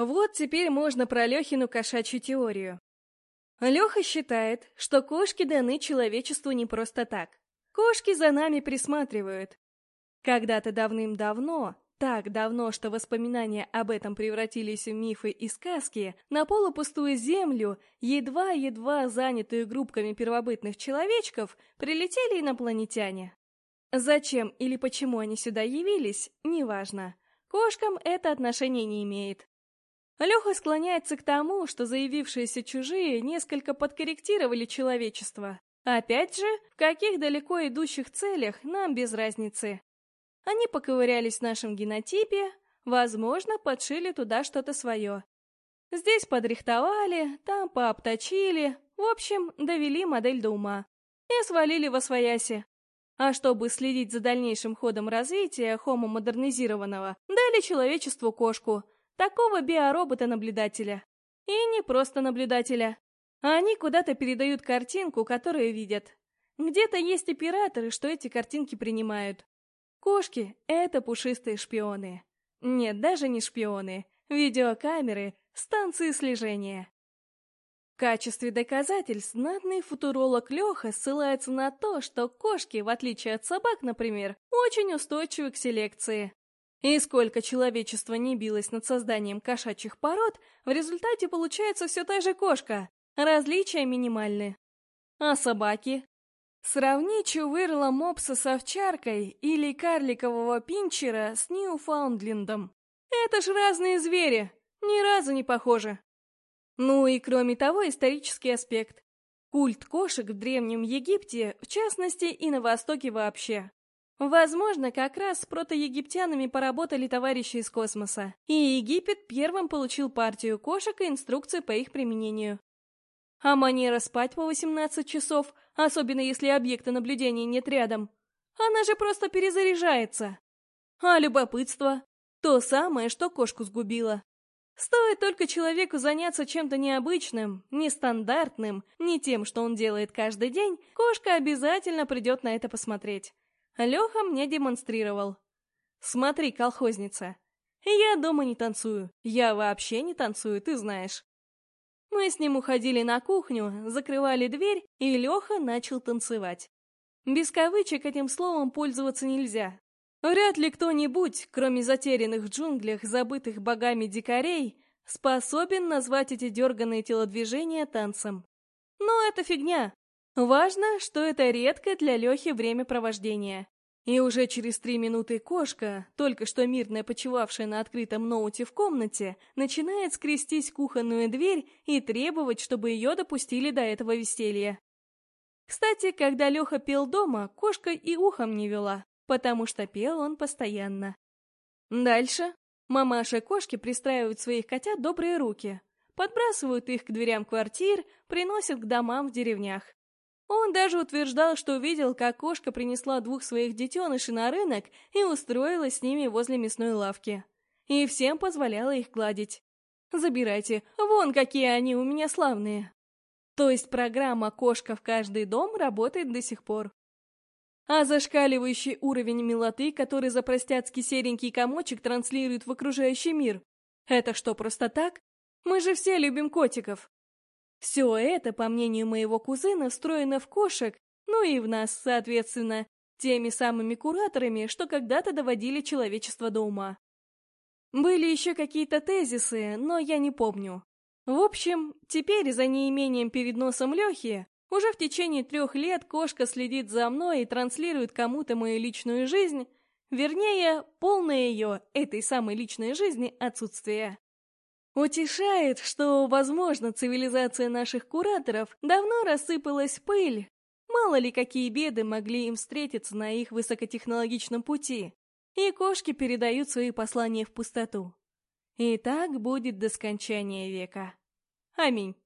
Вот теперь можно про Лехину кошачью теорию. Леха считает, что кошки даны человечеству не просто так. Кошки за нами присматривают. Когда-то давным-давно, так давно, что воспоминания об этом превратились в мифы и сказки, на полупустую землю, едва-едва занятую группками первобытных человечков, прилетели инопланетяне. Зачем или почему они сюда явились, неважно. Кошкам это отношение не имеет. Леха склоняется к тому, что заявившиеся чужие несколько подкорректировали человечество. Опять же, в каких далеко идущих целях нам без разницы. Они поковырялись в нашем генотипе, возможно, подшили туда что-то свое. Здесь подрихтовали, там пообточили, в общем, довели модель до ума. И свалили во свояси. А чтобы следить за дальнейшим ходом развития хомо модернизированного, дали человечеству кошку, такого биоробота-наблюдателя. И не просто наблюдателя. Они куда-то передают картинку, которую видят. Где-то есть операторы, что эти картинки принимают. Кошки — это пушистые шпионы. Нет, даже не шпионы. Видеокамеры, станции слежения. В качестве доказательств знатный футуролог Леха ссылается на то, что кошки, в отличие от собак, например, очень устойчивы к селекции. И сколько человечество не билось над созданием кошачьих пород, в результате получается все та же кошка. Различия минимальны. А собаки? Сравни Чувырла Мопса с овчаркой или карликового пинчера с Ньюфаундлендом. Это ж разные звери, ни разу не похожи. Ну и кроме того исторический аспект. Культ кошек в Древнем Египте, в частности и на Востоке вообще. Возможно, как раз с протоегиптянами поработали товарищи из космоса, и Египет первым получил партию кошек и инструкции по их применению. А манера спать по 18 часов, особенно если объекта наблюдения нет рядом, она же просто перезаряжается. А любопытство — то самое, что кошку сгубило. Стоит только человеку заняться чем-то необычным, нестандартным, не тем, что он делает каждый день, кошка обязательно придет на это посмотреть. Леха мне демонстрировал. Смотри, колхозница. Я дома не танцую. Я вообще не танцую, ты знаешь. Мы с ним уходили на кухню, закрывали дверь, и Леха начал танцевать. Без кавычек этим словом пользоваться нельзя. Вряд ли кто-нибудь, кроме затерянных в джунглях, забытых богами дикарей, способен назвать эти дерганные телодвижения танцем. Но это фигня. Важно, что это редкое для Лехи времяпровождение. И уже через три минуты кошка, только что мирно почевавшая на открытом ноуте в комнате, начинает скрестись кухонную дверь и требовать, чтобы ее допустили до этого веселья. Кстати, когда Леха пел дома, кошка и ухом не вела, потому что пел он постоянно. Дальше мамаша кошки пристраивают своих котят добрые руки, подбрасывают их к дверям квартир, приносят к домам в деревнях. Он даже утверждал, что увидел, как кошка принесла двух своих детенышей на рынок и устроилась с ними возле мясной лавки. И всем позволяла их гладить. Забирайте, вон какие они у меня славные. То есть программа «Кошка в каждый дом» работает до сих пор. А зашкаливающий уровень милоты, который за простяцкий серенький комочек транслирует в окружающий мир, это что, просто так? Мы же все любим котиков. Все это, по мнению моего кузена, встроено в кошек, ну и в нас, соответственно, теми самыми кураторами, что когда-то доводили человечество до ума. Были еще какие-то тезисы, но я не помню. В общем, теперь за неимением перед носом Лехи уже в течение трех лет кошка следит за мной и транслирует кому-то мою личную жизнь, вернее, полное ее, этой самой личной жизни, отсутствие. Утешает, что, возможно, цивилизация наших кураторов давно рассыпалась в пыль. Мало ли какие беды могли им встретиться на их высокотехнологичном пути. И кошки передают свои послания в пустоту. И так будет до скончания века. Аминь.